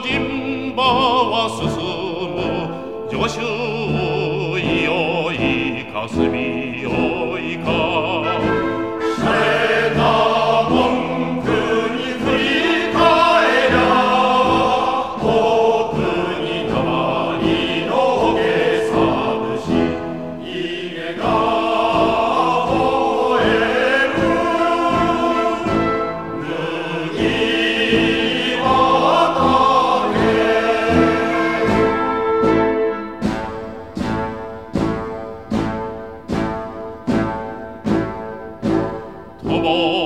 人馬は進む。助手よいかすみ。Oh, Lord.